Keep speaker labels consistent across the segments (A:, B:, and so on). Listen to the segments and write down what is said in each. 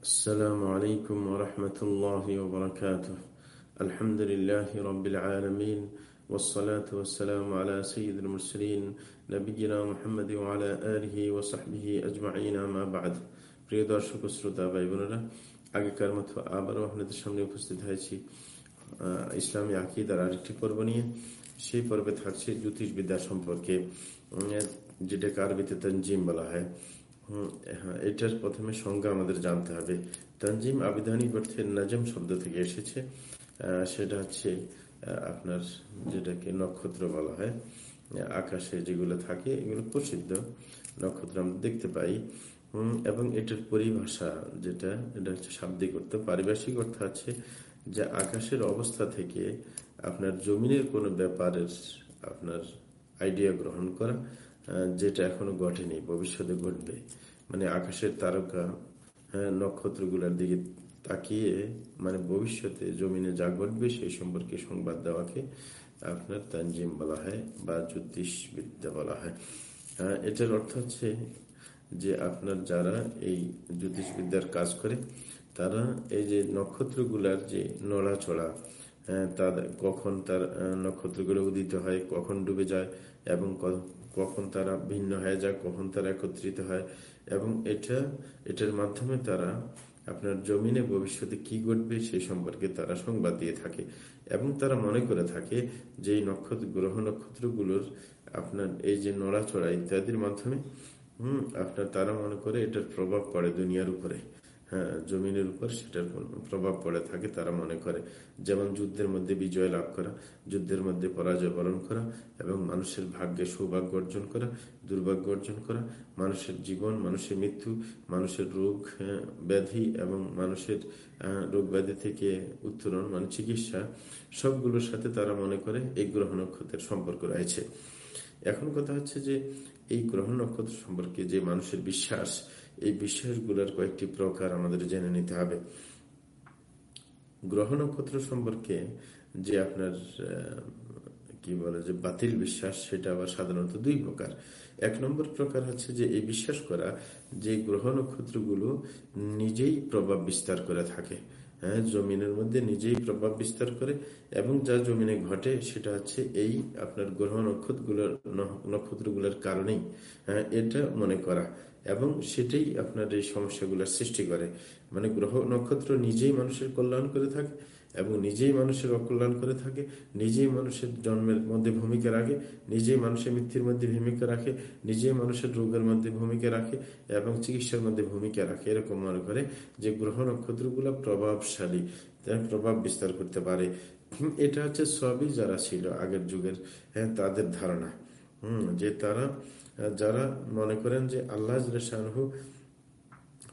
A: السلام عليكم ورحمة الله وبركاته الحمد لله رب العالمين والصلاة والسلام على سيد المرسلين نبينا محمد وعلى آله وصحبه أجمعين ما بعد প্রিয় দর্শক শ্রোতা ভাই বোনেরা আগেকার মতো আবারও আপনাদের সামনে উপস্থিত হয়েছি ইসলামী আকিদার আরেকটি পর্ব নিয়ে সেই পর্বে থাকছে জ্যোতিষবিদ্যা সম্পর্কে যেটাকে আরবিতে তঞ্জিম বলা হয় হ্যাঁ এটার প্রথমে সংজ্ঞা আমাদের জানতে হবে। তঞ্জিম আবিধানিক অর্থে নাজম শব্দ থেকে এসেছে। সেটা হচ্ছে আপনার যেটাকে নক্ষত্র বলা হয়। আকাশে যেগুলো থাকে, এগুলো প্রসিদ্ধ নক্ষত্র আমরা দেখতে পাই। এবং এটার পরিভাষা যেটা, এটা হচ্ছে শাব্দিক অর্থ। পারিভাষিক অর্থ আছে যে আকাশের অবস্থা থেকে আপনার জমিনের কোনো ব্যাপারের আপনার আইডিয়া গ্রহণ করা যেটা এখনও ঘটেনি, ভবিষ্যতে ঘটবে। মানে আকাশের তারকা হ্যাঁ নক্ষত্রগুলোর দিকে তাকিয়ে মানে ভবিষ্যতে জমিনে যা ঘটবে সেই সম্পর্কে সংবাদ দেওয়াকে আপনার তানজিম বলা হয় বা জ্যোতিষবিদ্যা বলা হয়। এটার অর্থ হচ্ছে যে আপনার যারা এই জ্যোতিষবিদ্যার কাজ করে, তারা এই যে নক্ষত্রগুলার যে নড়াচড়া তার কখন তার নক্ষত্রগুলো উদিত হয়, কখন ডুবে যায় এবং কখন তারা ভিন্ন হয়ে যায়, কখন তারা একত্রিত হয় এবং এটা, এটার মাধ্যমে তারা আপনার জমিনে ভবিষ্যতে কি ঘটবে সেই সম্পর্কে তারা সংবাদ দিয়ে থাকে এবং তারা মনে করে থাকে যে এই নক্ষত্র, গ্রহ নক্ষত্রগুলোর আপনার এই যে নড়াচড়া ইত্যাদির মাধ্যমে, হম, আপনার তারা মনে করে এটার প্রভাব পড়ে দুনিয়ার উপরে। জমিনের উপর সেটার প্রভাব পড়ে থাকে। তারা মনে করে যেমন যুদ্ধের মধ্যে বিজয় লাভ করা যুদ্ধের মধ্যে পরাজয় বরণ করা এবং মানুষের ভাগ্যে সৌভাগ্য অর্জন করা দুর্ভাগ্য অর্জন করা মানুষের জীবন মানুষের মৃত্যু মানুষের রোগ হ্যাঁ, ব্যাধি এবং মানুষের রোগ ব্যাধি থেকে উত্তরণ মানে চিকিৎসা সবগুলোর সাথে তারা মনে করে এই গ্রহ নক্ষত্রের সম্পর্ক রয়েছে। এখন কথা হচ্ছে যে এই গ্রহ নক্ষত্র সম্পর্কে যে মানুষের বিশ্বাস, এই বিশ্বাসগুলোর কয়েকটি প্রকার আমাদের জেনে নিতে হবে। গ্রহ নক্ষত্র সম্পর্কে যে আপনার কি বলে যে বাতিল বিশ্বাস, সেটা আবার সাধারণত দুই প্রকার। এক নম্বর প্রকার হচ্ছে যে এই বিশ্বাস করা যে গ্রহ নক্ষত্রগুলো নিজেই প্রভাব বিস্তার করে থাকে। হ্যাঁ জমিনের মধ্যে নিজেই প্রভাব বিস্তার করে এবং যা জমিনে ঘটে সেটা হচ্ছে এই আপনার গ্রহ নক্ষত্রগুলোর নক্ষত্রগুলোর কারণেই হ্যাঁ এটা মনে করা এবং সেটাই আপনার এই সমস্যাগুলোর সৃষ্টি করে। মানে গ্রহ নক্ষত্র নিজেই মানুষের কল্যাণ করে থাকে এবং নিজেই মানুষের অকল্যাণ করে থাকে, নিজেই মানুষের জন্মের মধ্যে ভূমিকা রাখে, নিজেই মানুষের মৃত্যুর মধ্যে ভূমিকা রাখে, নিজেই মানুষের রোগের মধ্যে ভূমিকা রাখে এবং চিকিৎসার মধ্যে ভূমিকা রাখে। এরকম মনে করে যে গ্রহ নক্ষত্রগুলো প্রভাবশালী প্রভাব বিস্তার করতে পারে। এটা হচ্ছে সবই যারা ছিল আগের যুগের হ্যাঁ তাদের ধারণা। হম, যে তারা, যারা মনে করেন যে আল্লাহ শাহরু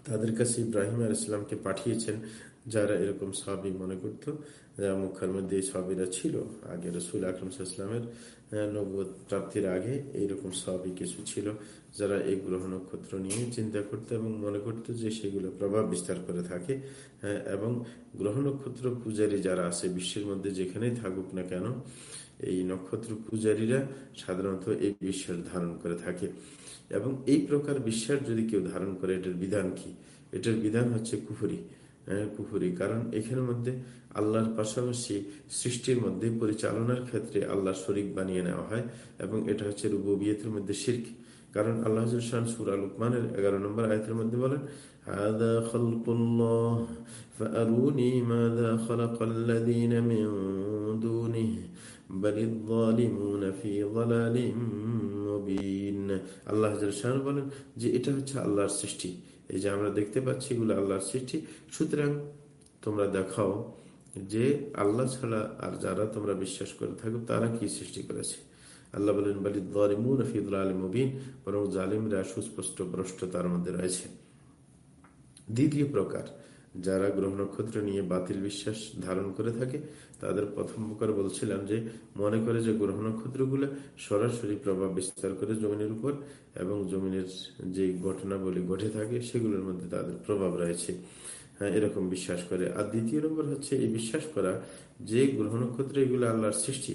A: তাদের কাছে ইব্রাহিম আর ইসলামকে পাঠিয়েছেন, যারা এরকম সাবি মনে করত মুখার মধ্যে এই সাবিরা ছিল। আগে রসুল আকরম ইসলামের নবদ প্রাপ্তির আগে এইরকম সবই কিছু ছিল, যারা এই গ্রহ নক্ষত্র নিয়ে চিন্তা করতো এবং মনে করতো যে সেগুলো প্রভাব বিস্তার করে থাকে এবং গ্রহ নক্ষত্র পূজারী যারা আছে, বিশ্বের মধ্যে যেখানেই থাকুক না কেন এই নক্ষত্র পূজারীরা সাধারণত এই বিশ্বাস ধারণ করে থাকে এবং এই প্রকার বিশ্বাস যদি কেউ ধারণ করে এটার বিধান কি এটার বিধান হচ্ছে কুফুরি কুফুরি কারণ এখানের মধ্যে আল্লাহর পাশাপাশি সৃষ্টির মধ্যে পরিচালনার ক্ষেত্রে আল্লাহ শরিক বানিয়ে নেওয়া হয় এবং এটা হচ্ছে রুবিয়তের মধ্যে শির্ক কারণ আল্লাহ সুরা লুকমানের এগারো নম্বর আয়তের মধ্যে বলেন هذا خلق الله فأروني ماذا خلق الذين من دونه بل الظالمون في ضلال مبين আল্লাহ বলেন যে এটা হচ্ছে আল্লাহর সৃষ্টি এই যে আমরা দেখতে পাচ্ছি এগুলো আল্লাহর সৃষ্টি সুতরাং তোমরা দেখাও যে আল্লাহ ছাড়া আর যারা তোমরা বিশ্বাস করে থাকো তারা কি সৃষ্টি করেছে আল্লাহ বলেন বালিদ্দিমুন ফিদুল মুবিন বরং জালিমরা সুস্পষ্ট ভ্রষ্ট তার মধ্যে রয়েছে দ্বিতীয় প্রকার যারা গ্রহ নক্ষত্র নিয়ে বাতিল বিশ্বাস ধারণ করে থাকে, তাদের প্রথম প্রকার বলছিলাম যে, মনে করে যে গ্রহ নক্ষত্রগুলো সরাসরি প্রভাব বিস্তার করে জমিনের উপর এবং জমিনের যে ঘটনাবলী ঘটে থাকে, সেগুলোর মধ্যে তাদের প্রভাব রয়েছে। হ্যাঁ এরকম বিশ্বাস করে। আর দ্বিতীয় নম্বর হচ্ছে, এই বিশ্বাস করা যে গ্রহ নক্ষত্র এগুলো আল্লাহর সৃষ্টি,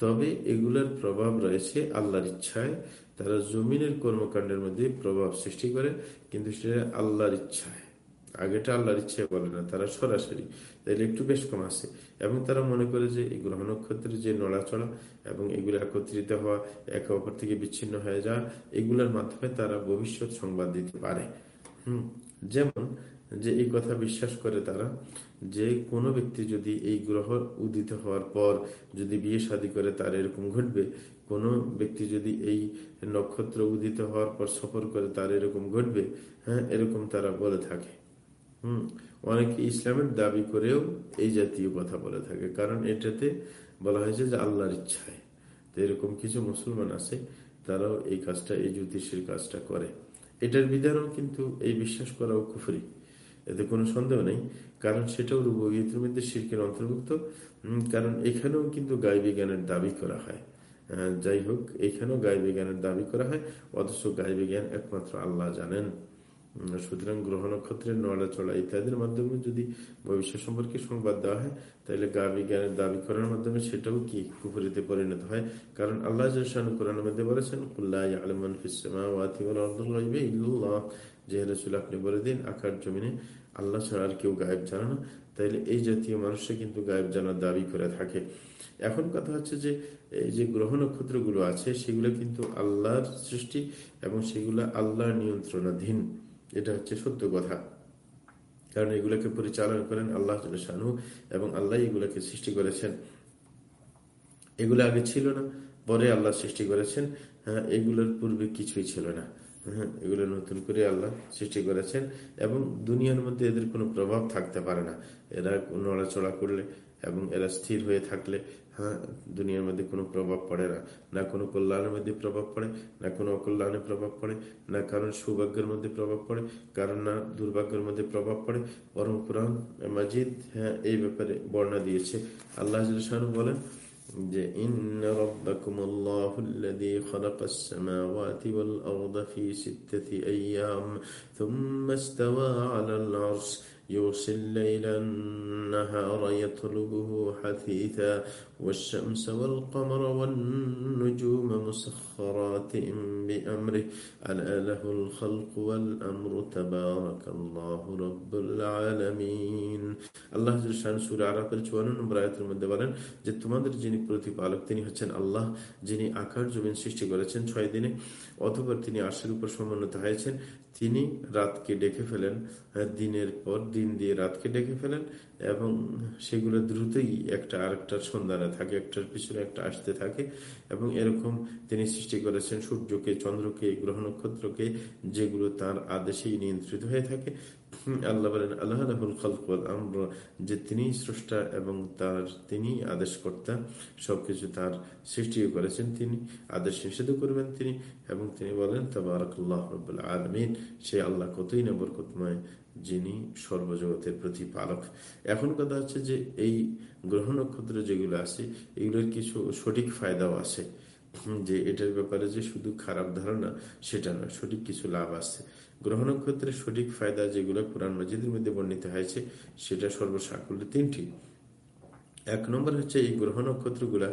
A: তবে এগুলোর প্রভাব রয়েছে আল্লাহর ইচ্ছায়। তারা জমিনের কর্মকাণ্ডের মধ্যে প্রভাব সৃষ্টি করে, কিন্তু সেটা আল্লাহর ইচ্ছায়। আগেটা আল্লাহর ইচ্ছে বলে না, তারা সরাসরি। তাইলে একটু বেশ কম আছে। এবং তারা মনে করে যে এই গ্রহ নক্ষত্রের যে নড়াচড়া এবং এগুলো একত্রিত হওয়া, একে অপর থেকে বিচ্ছিন্ন হয়ে যাওয়া, এগুলোর মাধ্যমে তারা ভবিষ্যৎ সংবাদ দিতে পারে। হম, যেমন যে এই কথা বিশ্বাস করে তারা যে কোনো ব্যক্তি যদি এই গ্রহ উদিত হওয়ার পর যদি বিয়ে শাদী করে, তার এরকম ঘটবে। কোনো ব্যক্তি যদি এই নক্ষত্র উদিত হওয়ার পর সফর করে, তার এরকম ঘটবে। হ্যাঁ এরকম তারা বলে থাকে। হম, অনেকে ইসলামের দাবি করেও এই জাতীয় কথা বলে থাকে। কারণ এটাতে বলা হয়েছে যে আল্লাহর ইচ্ছায়। তো এরকম কিছু মুসলমান আছে, তারাও এই কাজটা, এই জ্যোতিষের কাজটা করে। এটার বিধানও কিন্তু এই বিশ্বাস করাও কুফরি। এতে কোনো সন্দেহ নেই। কারণ সেটাও রুবইয়ের মধ্যে শিল্পের অন্তর্ভুক্ত। কারণ এখানেও কিন্তু গাইবী জ্ঞানের দাবি করা হয়। যাই হোক, এখানেও গাইবী জ্ঞানের দাবি করা হয়। অথচ গাইবী জ্ঞান একমাত্র আল্লাহ জানেন। সুতরাং গ্রহ নক্ষত্রের নড়াচড়া ইত্যাদির মাধ্যমে যদি ভবিষ্যৎ সম্পর্কে সংবাদ দেওয়া হয়, তাহলে গাবি জ্ঞানের দাবি করার মাধ্যমে সেটাও কি কুপুরিতে পরিণত হয়? কারণ আল্লাহ কোরআনের মধ্যে বলেছেন যে রসুল আপনি বলে দিন আকার জমিনে আল্লাহ ছাড়া আর কেউ গায়েব জানে না। তাইলে এই জাতীয় মানুষরা কিন্তু গায়েব জানার দাবি করে থাকে। এখন কথা হচ্ছে যে, এই যে গ্রহ নক্ষত্রগুলো আছে, সেগুলো কিন্তু আল্লাহর সৃষ্টি এবং সেগুলো আল্লাহর নিয়ন্ত্রণাধীন। এটা হচ্ছে সত্য কথা। কারণ এগুলোকে পরিচালনা করেন আল্লাহ শানু এবং আল্লাহ এগুলোকে সৃষ্টি করেছেন। এগুলো আগে ছিল না, পরে আল্লাহ সৃষ্টি করেছেন। হ্যাঁ এগুলোর পূর্বে কিছুই ছিল না। হ্যাঁ এগুলো নতুন করে আল্লাহ সৃষ্টি করেছেন এবং দুনিয়ার মধ্যে এদের কোনো প্রভাব থাকতে পারে না। এরা নড়াচড়া করলে এবং এরা স্থির হয়ে থাকলে হ্যাঁ দুনিয়ার মধ্যে কোনো প্রভাব পড়ে না। না কোনো কল্যাণের মধ্যে প্রভাব পড়ে, না কোনো অকল্যাণের প্রভাব পড়ে, না কারণ সৌভাগ্যের মধ্যে প্রভাব পড়ে কারণ না দুর্ভাগ্যের মধ্যে প্রভাব পড়ে। বরং কোরআন মাজিদ হ্যাঁ এই ব্যাপারে বর্ণা দিয়েছে। আল্লাহ বলেন যে, ইন্ন يغشي الليل النهار يطلبه حثيثا والشمس والقمر والنجوم مسخرات بأمره ألا له الخلق والأمر تبارك الله رب العالمين আল্লাহ সুর আরাফের চুয়ান্ন নম্বর আয়তের মধ্যে বলেন যে তোমাদের যিনি প্রতিপালক তিনি হচ্ছেন আল্লাহ যিনি আকার জমিন সৃষ্টি করেছেন ছয় দিনে অথবা তিনি আশের উপর সমন্বিত হয়েছেন তিনি রাতকে ডেকে ফেলেন দিনের পর দিন দিয়ে রাতকে ডেকে ফেলেন এবং সেগুলো দ্রুতই একটা আরেকটার সন্ধানে থাকে, একটার পিছনে একটা আসতে থাকে এবং এরকম তিনি সৃষ্টি করেছেন সূর্যকে, চন্দ্রকে, গ্রহ নক্ষত্রকে, যেগুলো তার আদেশেই নিয়ন্ত্রিত হয়ে থাকে। আল্লাহ বলেন, আল্লাহ খালকুল আমরা যে তিনি স্রষ্টা এবং তার তিনি আদেশ কর্তা সবকিছু তার সৃষ্টিও করেছেন, তিনি আদেশ নিষেধ করবেন তিনি এবং তিনি বলেন, তবরকাল্লাহ রবাহ আলমিন সে আল্লাহ কতই না বরকতময় যিনি সর্বজগতের প্রতিপালক। এখন কথা হচ্ছে যে এই গ্রহ নক্ষত্র যেগুলো আছে, এগুলোর কিছু সঠিক ফায়দাও আছে। যে এটার ব্যাপারে যে শুধু খারাপ ধারণা, সেটা নয়, সঠিক কিছু লাভ আছে। গ্রহ নক্ষত্রের সঠিক ফায়দা যেগুলো কোরআন মজিদের মধ্যে বর্ণিত হয়েছে, সেটা সর্বসাকুল্য তিনটি। এক নম্বর হচ্ছে এই গ্রহ নক্ষত্রগুলা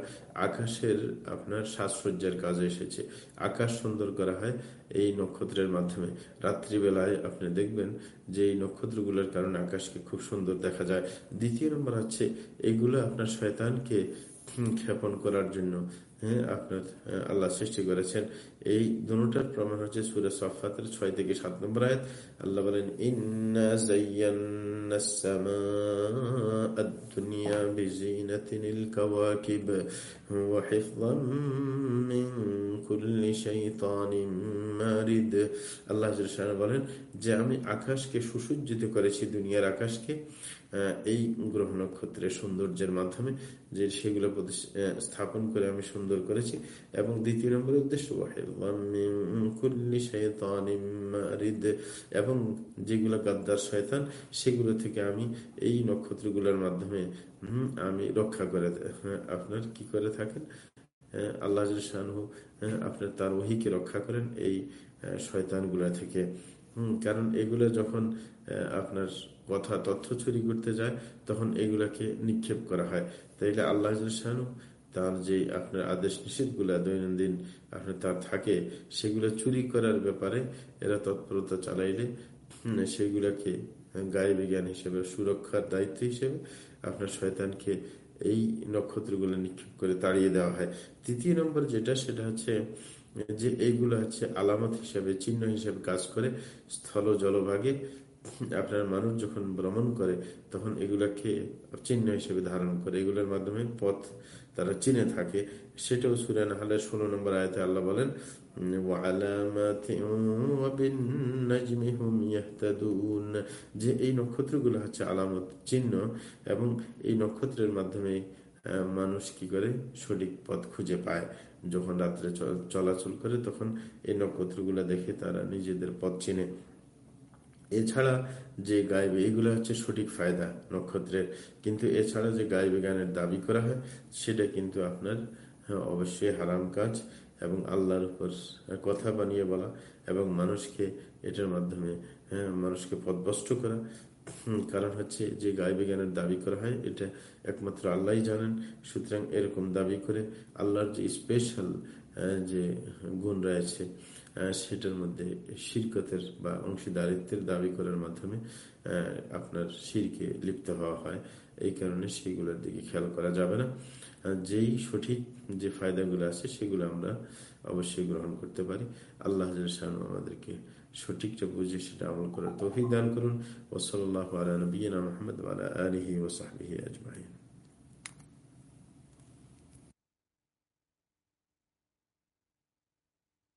A: আকাশের আপনার সাজসজ্জার কাজে এসেছে। আকাশ সুন্দর করা হয় এই নক্ষত্রের মাধ্যমে। রাত্রিবেলায় আপনি দেখবেন যে এই নক্ষত্রগুলোর কারণে আকাশকে খুব সুন্দর দেখা যায়। দ্বিতীয় নম্বর হচ্ছে এগুলো আপনার শয়তানকে ক্ষেপণ করার জন্য হ্যাঁ আপনার আল্লাহ সৃষ্টি করেছেন এই দুটার প্রমাণ হচ্ছে সুরে সফাতের ছয় থেকে সাত নম্বর আয়াত আল্লাহ বলেন الدنيا بزينة الكواكب وحفظا من كل شيطان مارد আল্লাহ বলেন যে আমি আকাশকে সুসজ্জিত করেছি দুনিয়ার আকাশকে এই গ্রহ নক্ষত্রের সৌন্দর্যের মাধ্যমে যে সেগুলো স্থাপন করে আমি সুন্দর করেছি এবং দ্বিতীয় নম্বরের উদ্দেশ্য এবং যেগুলো গাদ্দার শয়তান, সেগুলো থেকে আমি এই নক্ষত্রগুলোর মাধ্যমে আমি রক্ষা করে আপনার কি করে থাকেন? আল্লাহ আপনার তার ওহিকে রক্ষা করেন এই শয়তানগুলা থেকে। কারণ এগুলো যখন আপনার কথা তথ্য চুরি করতে যায়, তখন এগুলাকে নিক্ষেপ করা হয়। তাইলে আল্লাহ তার যে আপনার আদেশ নিষেধগুলা দৈনন্দিন আপনার তার থাকে, সেগুলো চুরি করার ব্যাপারে এরা তৎপরতা চালাইলে সেগুলাকে গায়ে বিজ্ঞান হিসেবে, সুরক্ষার দায়িত্ব হিসেবে আপনার শয়তানকে এই নক্ষত্রগুলো নিক্ষেপ করে তাড়িয়ে দেওয়া হয়। তৃতীয় নম্বর যেটা, সেটা হচ্ছে যে এইগুলো হচ্ছে আলামত হিসেবে, চিহ্ন হিসেবে কাজ করে স্থল জলভাগে আপনার মানুষ যখন ভ্রমণ করে, তখন এগুলাকে চিহ্ন হিসেবে ধারণ করে। এগুলোর মাধ্যমে পথ তারা চিনে থাকে। সেটাও সুরান হালের ষোলো নম্বর আয়তে আল্লাহ বলেন যে এই নক্ষত্রগুলো হচ্ছে আলামত চিহ্ন এবং এই নক্ষত্রের মাধ্যমে মানুষ কি করে? সঠিক পথ খুঁজে পায়। যখন রাত্রে চলাচল করে, তখন এই নক্ষত্রগুলো দেখে তারা নিজেদের পথ চিনে। এছাড়া যে গাইবে এগুলো হচ্ছে সঠিক ফায়দা নক্ষত্রের। কিন্তু এছাড়া যে গাইবে গানের দাবি করা হয় সেটা কিন্তু আপনার হ্যাঁ, অবশ্যই হারাম কাজ এবং আল্লাহর উপর কথা বানিয়ে বলা এবং মানুষকে এটার মাধ্যমে হ্যাঁ, মানুষকে পদভস্ত করা। কারণ হচ্ছে যে গাইবে জ্ঞানের দাবি করা হয় এটা একমাত্র আল্লাহ জানেন। সুতরাং এরকম দাবি করে আল্লাহর যে স্পেশাল যে গুণ রয়েছে সেটার মধ্যে শিরকতের বা অংশীদারিত্বের দাবি করার মাধ্যমে আপনার শিরকে লিপ্ত হওয়া হয়। এই কারণে সেইগুলোর দিকে খেয়াল করা যাবে না। যেই সঠিক যে ফায়দাগুলো আছে, সেগুলো আমরা অবশ্যই গ্রহণ করতে পারি। আল্লাহ আমাদেরকে সঠিকটা বুঝে সেটা আমল করার তৌফিক দান করুন। ওসল আল্লাহ আলা নবীনা মোহাম্মদ আলহি ওসাহি আজমাইন।